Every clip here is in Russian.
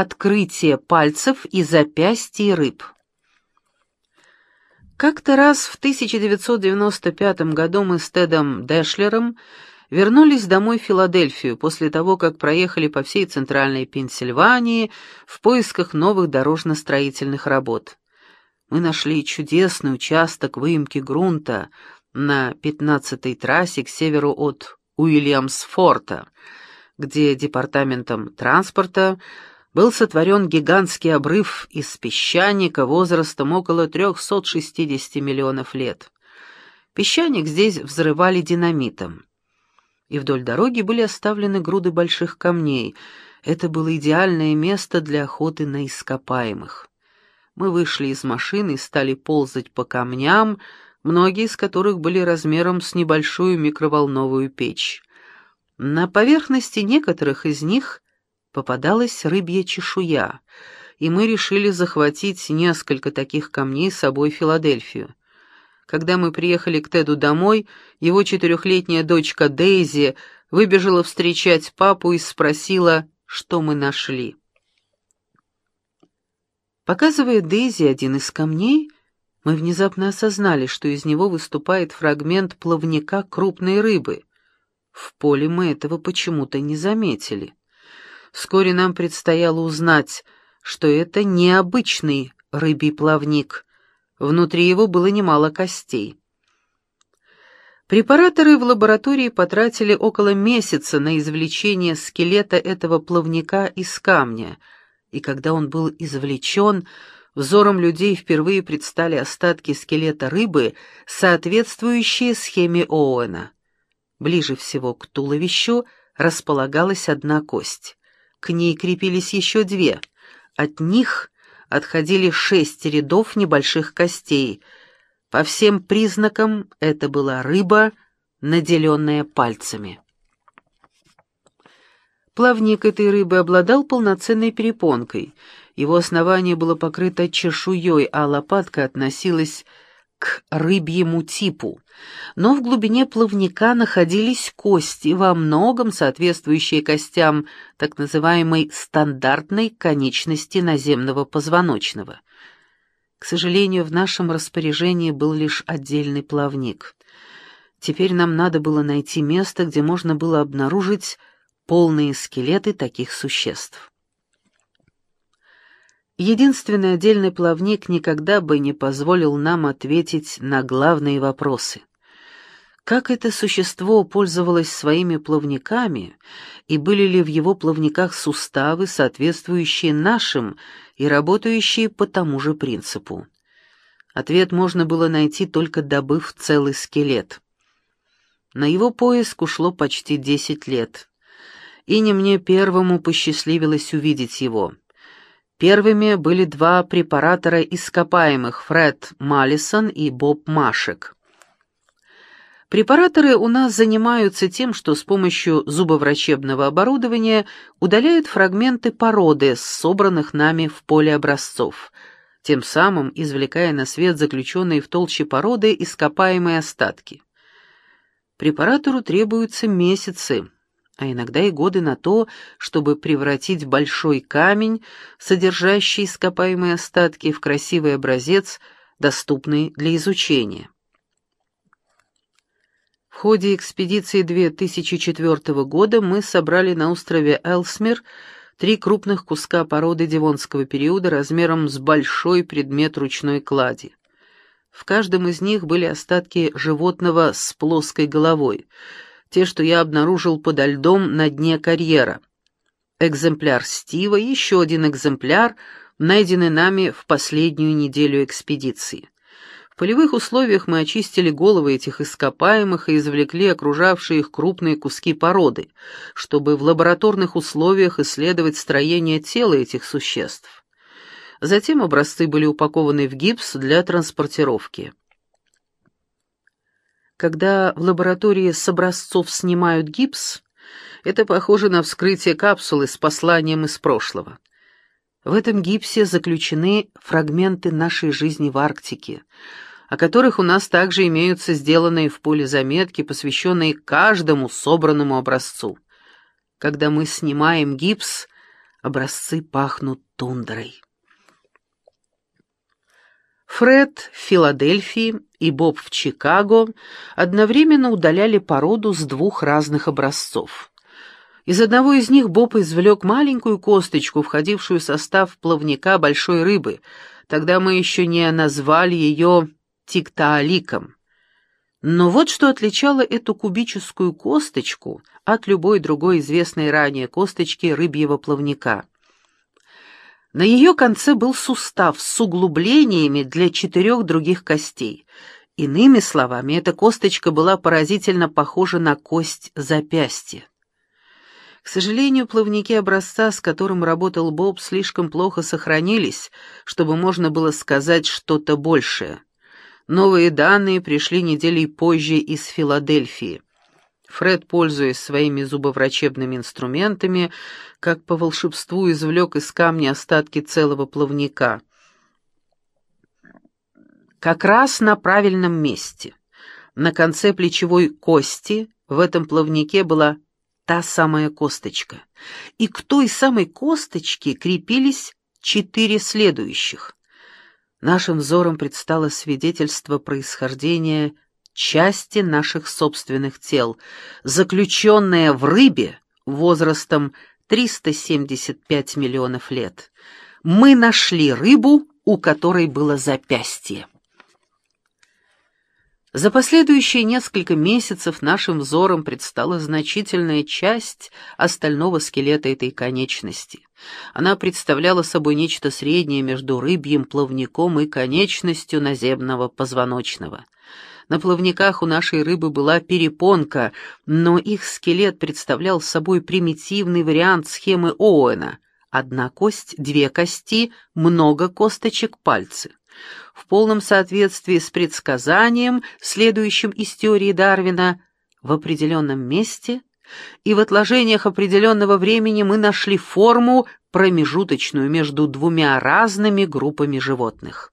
открытие пальцев и запястья рыб. Как-то раз в 1995 году мы с Тедом Дэшлером вернулись домой в Филадельфию после того, как проехали по всей центральной Пенсильвании в поисках новых дорожно-строительных работ. Мы нашли чудесный участок выемки грунта на 15-й трассе к северу от Уильямсфорта, где департаментом транспорта был сотворен гигантский обрыв из песчаника возрастом около 360 миллионов лет. Песчаник здесь взрывали динамитом. И вдоль дороги были оставлены груды больших камней. Это было идеальное место для охоты на ископаемых. Мы вышли из машины и стали ползать по камням, многие из которых были размером с небольшую микроволновую печь. На поверхности некоторых из них попадалась рыбья чешуя, и мы решили захватить несколько таких камней с собой в Филадельфию. Когда мы приехали к Теду домой, его четырехлетняя дочка Дейзи выбежала встречать папу и спросила, что мы нашли. Показывая Дейзи один из камней, мы внезапно осознали, что из него выступает фрагмент плавника крупной рыбы. В поле мы этого почему-то не заметили. Вскоре нам предстояло узнать, что это необычный рыбий плавник. Внутри его было немало костей. Препараторы в лаборатории потратили около месяца на извлечение скелета этого плавника из камня, и когда он был извлечен, взором людей впервые предстали остатки скелета рыбы, соответствующие схеме Оуэна. Ближе всего к туловищу располагалась одна кость. К ней крепились еще две. От них отходили шесть рядов небольших костей. По всем признакам это была рыба, наделенная пальцами. Плавник этой рыбы обладал полноценной перепонкой. Его основание было покрыто чешуей, а лопатка относилась к рыбьему типу, но в глубине плавника находились кости, во многом соответствующие костям так называемой стандартной конечности наземного позвоночного. К сожалению, в нашем распоряжении был лишь отдельный плавник. Теперь нам надо было найти место, где можно было обнаружить полные скелеты таких существ. Единственный отдельный плавник никогда бы не позволил нам ответить на главные вопросы. Как это существо пользовалось своими плавниками, и были ли в его плавниках суставы, соответствующие нашим и работающие по тому же принципу? Ответ можно было найти, только добыв целый скелет. На его поиск ушло почти десять лет, и не мне первому посчастливилось увидеть его — Первыми были два препаратора ископаемых Фред Маллисон и Боб Машек. Препараторы у нас занимаются тем, что с помощью зубоврачебного оборудования удаляют фрагменты породы собранных нами в поле образцов, тем самым извлекая на свет заключенные в толще породы ископаемые остатки. Препаратору требуются месяцы, а иногда и годы на то, чтобы превратить большой камень, содержащий ископаемые остатки, в красивый образец, доступный для изучения. В ходе экспедиции 2004 года мы собрали на острове Элсмир три крупных куска породы Девонского периода размером с большой предмет ручной клади. В каждом из них были остатки животного с плоской головой — те, что я обнаружил подо льдом на дне карьера. Экземпляр Стива и еще один экземпляр, найденный нами в последнюю неделю экспедиции. В полевых условиях мы очистили головы этих ископаемых и извлекли окружавшие их крупные куски породы, чтобы в лабораторных условиях исследовать строение тела этих существ. Затем образцы были упакованы в гипс для транспортировки. Когда в лаборатории с образцов снимают гипс, это похоже на вскрытие капсулы с посланием из прошлого. В этом гипсе заключены фрагменты нашей жизни в Арктике, о которых у нас также имеются сделанные в поле заметки, посвященные каждому собранному образцу. Когда мы снимаем гипс, образцы пахнут тундрой. Фред в Филадельфии и Боб в Чикаго одновременно удаляли породу с двух разных образцов. Из одного из них Боб извлек маленькую косточку, входившую в состав плавника большой рыбы. Тогда мы еще не назвали ее тиктааликом. Но вот что отличало эту кубическую косточку от любой другой известной ранее косточки рыбьего плавника. На ее конце был сустав с углублениями для четырех других костей. Иными словами, эта косточка была поразительно похожа на кость запястья. К сожалению, плавники образца, с которым работал Боб, слишком плохо сохранились, чтобы можно было сказать что-то большее. Новые данные пришли неделей позже из Филадельфии. Фред, пользуясь своими зубоврачебными инструментами, как по волшебству извлек из камня остатки целого плавника. Как раз на правильном месте. На конце плечевой кости в этом плавнике была та самая косточка. И к той самой косточке крепились четыре следующих. Нашим взором предстало свидетельство происхождения части наших собственных тел, заключенная в рыбе возрастом 375 миллионов лет. Мы нашли рыбу, у которой было запястье. За последующие несколько месяцев нашим взором предстала значительная часть остального скелета этой конечности. Она представляла собой нечто среднее между рыбьим плавником и конечностью наземного позвоночного. На плавниках у нашей рыбы была перепонка, но их скелет представлял собой примитивный вариант схемы Оуэна. Одна кость, две кости, много косточек, пальцы. В полном соответствии с предсказанием, следующим из теории Дарвина, в определенном месте и в отложениях определенного времени мы нашли форму, промежуточную между двумя разными группами животных.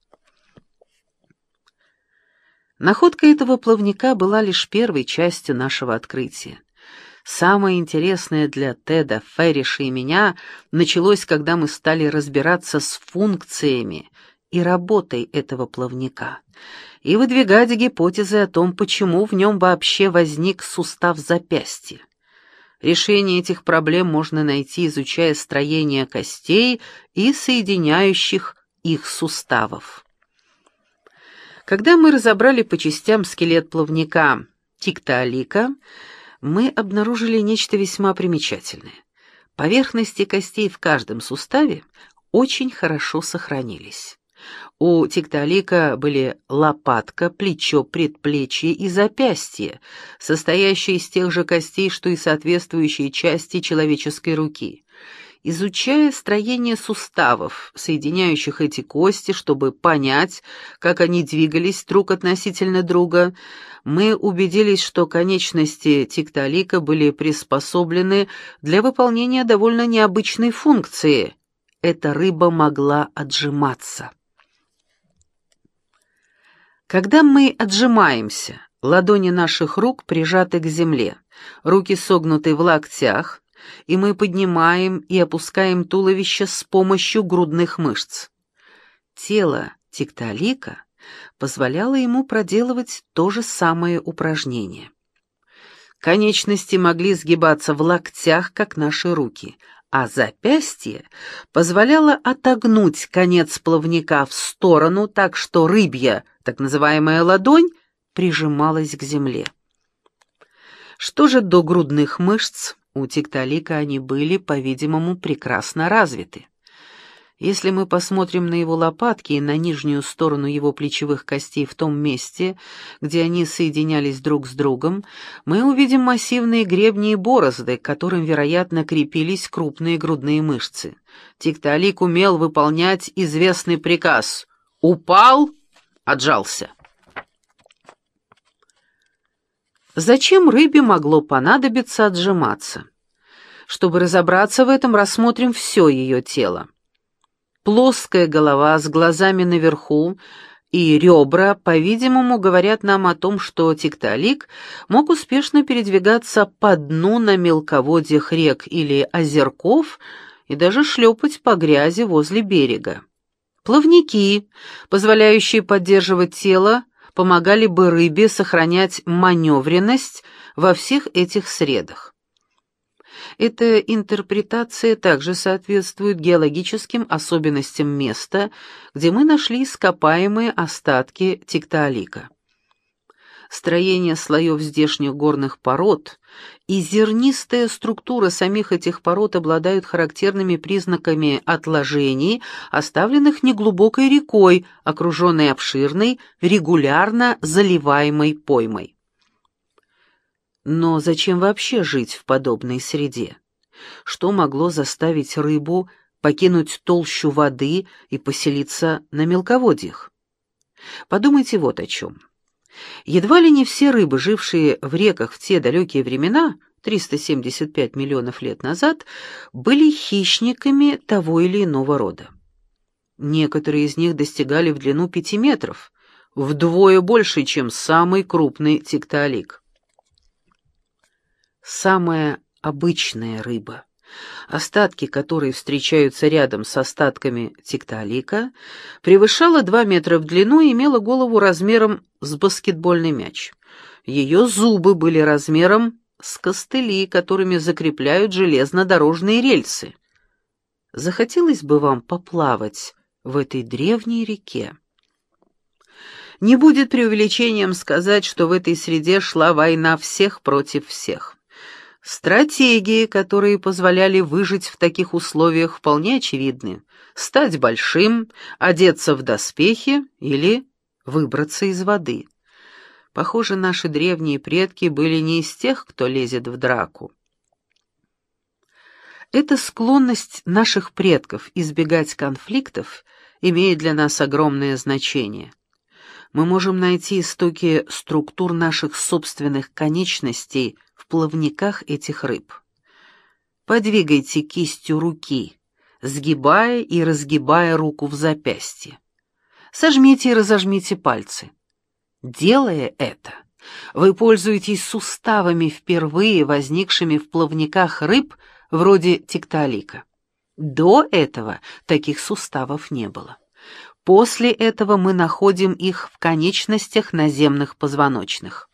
Находка этого плавника была лишь первой частью нашего открытия. Самое интересное для Теда, Ферриша и меня началось, когда мы стали разбираться с функциями и работой этого плавника и выдвигать гипотезы о том, почему в нем вообще возник сустав запястья. Решение этих проблем можно найти, изучая строение костей и соединяющих их суставов. Когда мы разобрали по частям скелет плавника тиктоалика, мы обнаружили нечто весьма примечательное. Поверхности костей в каждом суставе очень хорошо сохранились. У тиктоалика были лопатка, плечо, предплечье и запястье, состоящие из тех же костей, что и соответствующие части человеческой руки. Изучая строение суставов, соединяющих эти кости, чтобы понять, как они двигались друг относительно друга, мы убедились, что конечности тиктолика были приспособлены для выполнения довольно необычной функции. Эта рыба могла отжиматься. Когда мы отжимаемся, ладони наших рук прижаты к земле, руки согнуты в локтях, и мы поднимаем и опускаем туловище с помощью грудных мышц. Тело тиктолика позволяло ему проделывать то же самое упражнение. Конечности могли сгибаться в локтях, как наши руки, а запястье позволяло отогнуть конец плавника в сторону, так что рыбья, так называемая ладонь, прижималась к земле. Что же до грудных мышц, у Тикталика они были, по-видимому, прекрасно развиты. Если мы посмотрим на его лопатки и на нижнюю сторону его плечевых костей в том месте, где они соединялись друг с другом, мы увидим массивные гребни и борозды, к которым, вероятно, крепились крупные грудные мышцы. Тикталик умел выполнять известный приказ «Упал, отжался». Зачем рыбе могло понадобиться отжиматься? Чтобы разобраться в этом, рассмотрим все ее тело. Плоская голова с глазами наверху и ребра, по-видимому, говорят нам о том, что тиктолик мог успешно передвигаться по дну на мелководьях рек или озерков и даже шлепать по грязи возле берега. Плавники, позволяющие поддерживать тело, помогали бы рыбе сохранять маневренность во всех этих средах. Эта интерпретация также соответствует геологическим особенностям места, где мы нашли ископаемые остатки тектолика строение слоев здешних горных пород и зернистая структура самих этих пород обладают характерными признаками отложений, оставленных неглубокой рекой, окруженной обширной, регулярно заливаемой поймой. Но зачем вообще жить в подобной среде? Что могло заставить рыбу покинуть толщу воды и поселиться на мелководьях? Подумайте вот о чем. Едва ли не все рыбы, жившие в реках в те далекие времена, 375 миллионов лет назад, были хищниками того или иного рода. Некоторые из них достигали в длину 5 метров, вдвое больше, чем самый крупный тектолик. Самая обычная рыба остатки которой встречаются рядом с остатками тектолика, превышала 2 метра в длину и имела голову размером с баскетбольный мяч. Ее зубы были размером с костыли, которыми закрепляют железнодорожные рельсы. Захотелось бы вам поплавать в этой древней реке. Не будет преувеличением сказать, что в этой среде шла война всех против всех. Стратегии, которые позволяли выжить в таких условиях, вполне очевидны. Стать большим, одеться в доспехи или выбраться из воды. Похоже, наши древние предки были не из тех, кто лезет в драку. Эта склонность наших предков избегать конфликтов имеет для нас огромное значение. Мы можем найти истоки структур наших собственных конечностей – плавниках этих рыб. Подвигайте кистью руки, сгибая и разгибая руку в запястье. Сожмите и разожмите пальцы. Делая это, вы пользуетесь суставами, впервые возникшими в плавниках рыб вроде тектолика. До этого таких суставов не было. После этого мы находим их в конечностях наземных позвоночных.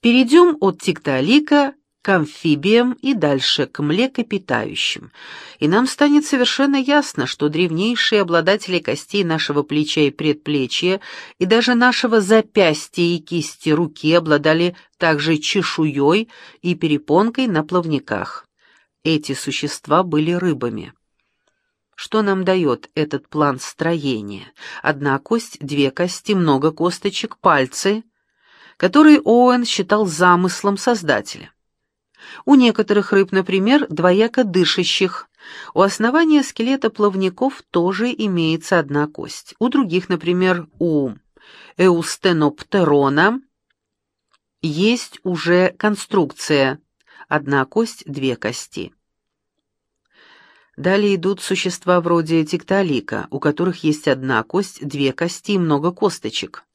Перейдем от тиктолика к амфибиям и дальше к млекопитающим, и нам станет совершенно ясно, что древнейшие обладатели костей нашего плеча и предплечья и даже нашего запястья и кисти руки обладали также чешуей и перепонкой на плавниках. Эти существа были рыбами. Что нам дает этот план строения? Одна кость, две кости, много косточек, пальцы — который Оуэн считал замыслом создателя. У некоторых рыб, например, двояко дышащих, у основания скелета плавников тоже имеется одна кость. У других, например, у эустеноптерона, есть уже конструкция «одна кость, две кости». Далее идут существа вроде тектолика, у которых есть одна кость, две кости и много косточек.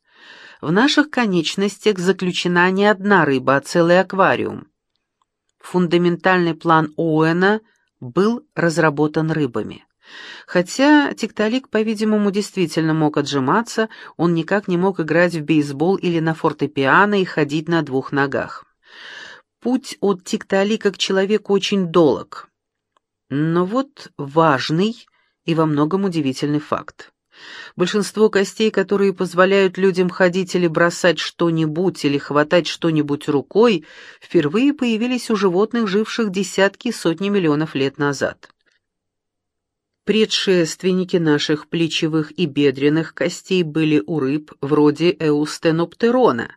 В наших конечностях заключена не одна рыба, а целый аквариум. Фундаментальный план Оуэна был разработан рыбами. Хотя Тикталик, по-видимому, действительно мог отжиматься, он никак не мог играть в бейсбол или на фортепиано и ходить на двух ногах. Путь от Тикталика к человеку очень долг. Но вот важный и во многом удивительный факт. Большинство костей, которые позволяют людям ходить или бросать что-нибудь или хватать что-нибудь рукой, впервые появились у животных, живших десятки и сотни миллионов лет назад. Предшественники наших плечевых и бедренных костей были у рыб вроде эустеноптерона,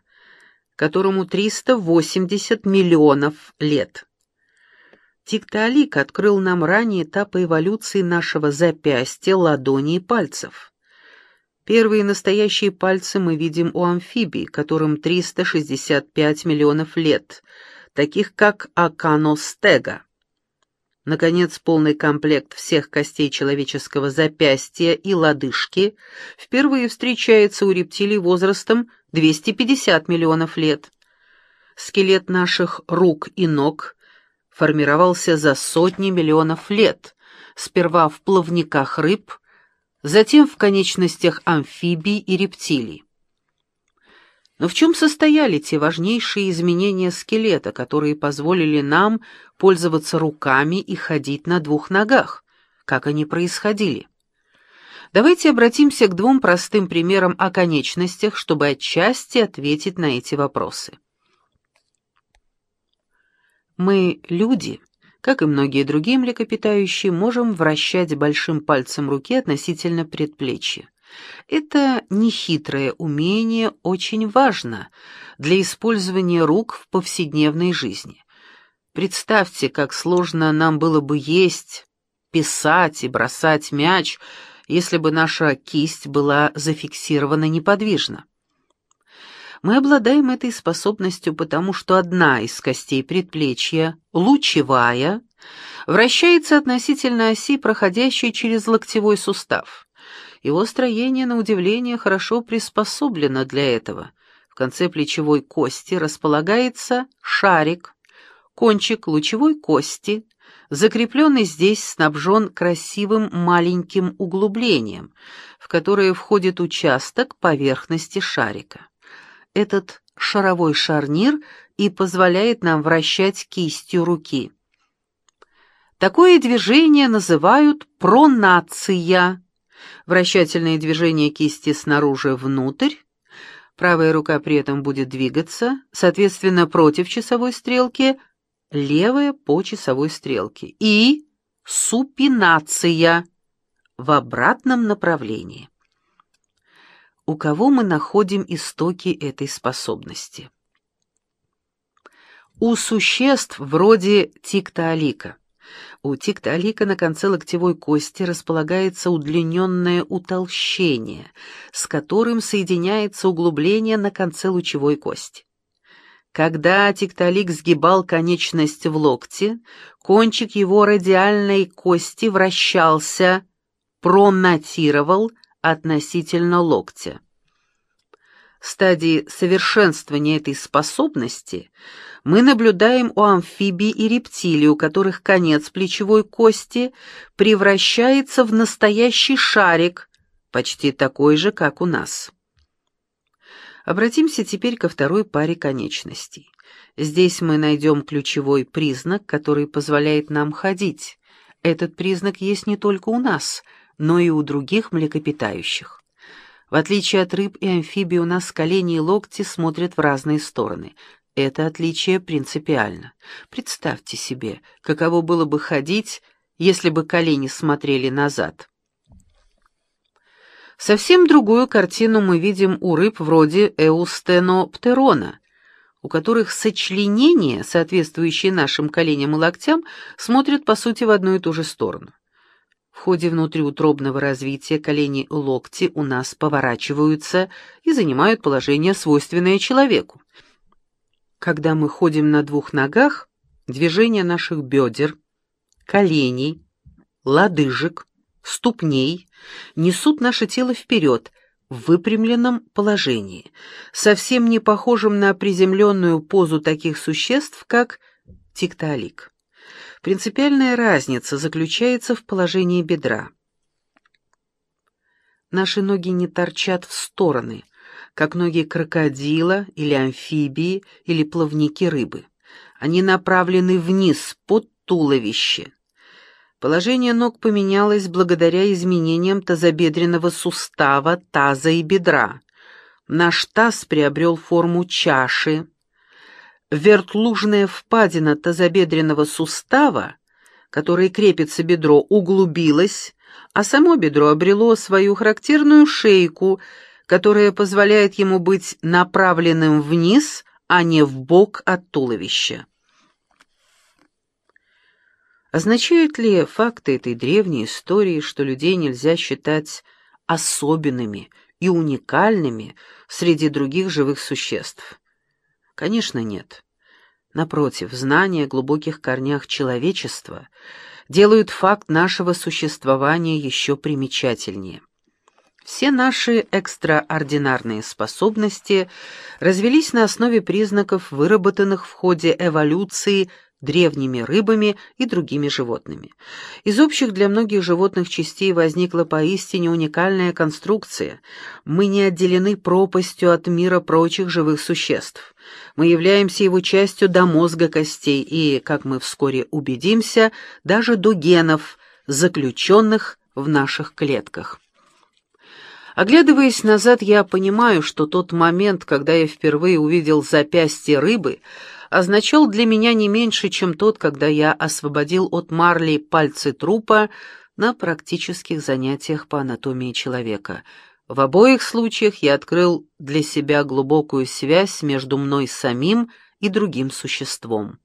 которому 380 миллионов лет. Тиктолик открыл нам ранние этапы эволюции нашего запястья, ладони и пальцев. Первые настоящие пальцы мы видим у амфибий, которым 365 миллионов лет, таких как аканостега. Наконец, полный комплект всех костей человеческого запястья и лодыжки впервые встречается у рептилий возрастом 250 миллионов лет. Скелет наших рук и ног формировался за сотни миллионов лет, сперва в плавниках рыб, затем в конечностях амфибий и рептилий. Но в чем состояли те важнейшие изменения скелета, которые позволили нам пользоваться руками и ходить на двух ногах? Как они происходили? Давайте обратимся к двум простым примерам о конечностях, чтобы отчасти ответить на эти вопросы. Мы, люди, как и многие другие млекопитающие, можем вращать большим пальцем руки относительно предплечья. Это нехитрое умение очень важно для использования рук в повседневной жизни. Представьте, как сложно нам было бы есть, писать и бросать мяч, если бы наша кисть была зафиксирована неподвижно. Мы обладаем этой способностью потому, что одна из костей предплечья, лучевая, вращается относительно оси, проходящей через локтевой сустав. Его строение, на удивление, хорошо приспособлено для этого. В конце плечевой кости располагается шарик, кончик лучевой кости, закрепленный здесь снабжен красивым маленьким углублением, в которое входит участок поверхности шарика. Этот шаровой шарнир и позволяет нам вращать кистью руки. Такое движение называют пронация вращательные движения кисти снаружи внутрь, правая рука при этом будет двигаться, соответственно, против часовой стрелки, левая по часовой стрелке, и супинация в обратном направлении. У кого мы находим истоки этой способности? У существ вроде тиктоалика. У тиктолика на конце локтевой кости располагается удлиненное утолщение, с которым соединяется углубление на конце лучевой кости. Когда тиктолик сгибал конечность в локте, кончик его радиальной кости вращался, пронатировал относительно локтя. Стадии совершенствования этой способности – мы наблюдаем у амфибий и рептилий, у которых конец плечевой кости превращается в настоящий шарик, почти такой же, как у нас. Обратимся теперь ко второй паре конечностей. Здесь мы найдем ключевой признак, который позволяет нам ходить. Этот признак есть не только у нас, но и у других млекопитающих. В отличие от рыб и амфибий, у нас колени и локти смотрят в разные стороны. Это отличие принципиально. Представьте себе, каково было бы ходить, если бы колени смотрели назад. Совсем другую картину мы видим у рыб вроде эустеноптерона, у которых сочленения, соответствующие нашим коленям и локтям, смотрят по сути в одну и ту же сторону. В ходе внутриутробного развития колени локти у нас поворачиваются и занимают положение, свойственное человеку. Когда мы ходим на двух ногах, движение наших бедер, коленей, лодыжек, ступней несут наше тело вперед, в выпрямленном положении, совсем не похожем на приземленную позу таких существ, как тиктолик. Принципиальная разница заключается в положении бедра. Наши ноги не торчат в стороны – как ноги крокодила или амфибии или плавники рыбы. Они направлены вниз, под туловище. Положение ног поменялось благодаря изменениям тазобедренного сустава, таза и бедра. Наш таз приобрел форму чаши. Вертлужная впадина тазобедренного сустава, которой крепится бедро, углубилась, а само бедро обрело свою характерную шейку – которая позволяет ему быть направленным вниз, а не в бок от туловища. Означают ли факты этой древней истории, что людей нельзя считать особенными и уникальными среди других живых существ? Конечно, нет. Напротив, знания о глубоких корнях человечества делают факт нашего существования еще примечательнее. Все наши экстраординарные способности развелись на основе признаков, выработанных в ходе эволюции древними рыбами и другими животными. Из общих для многих животных частей возникла поистине уникальная конструкция. Мы не отделены пропастью от мира прочих живых существ. Мы являемся его частью до мозга костей и, как мы вскоре убедимся, даже до генов, заключенных в наших клетках. Оглядываясь назад, я понимаю, что тот момент, когда я впервые увидел запястье рыбы, означал для меня не меньше, чем тот, когда я освободил от марли пальцы трупа на практических занятиях по анатомии человека. В обоих случаях я открыл для себя глубокую связь между мной самим и другим существом.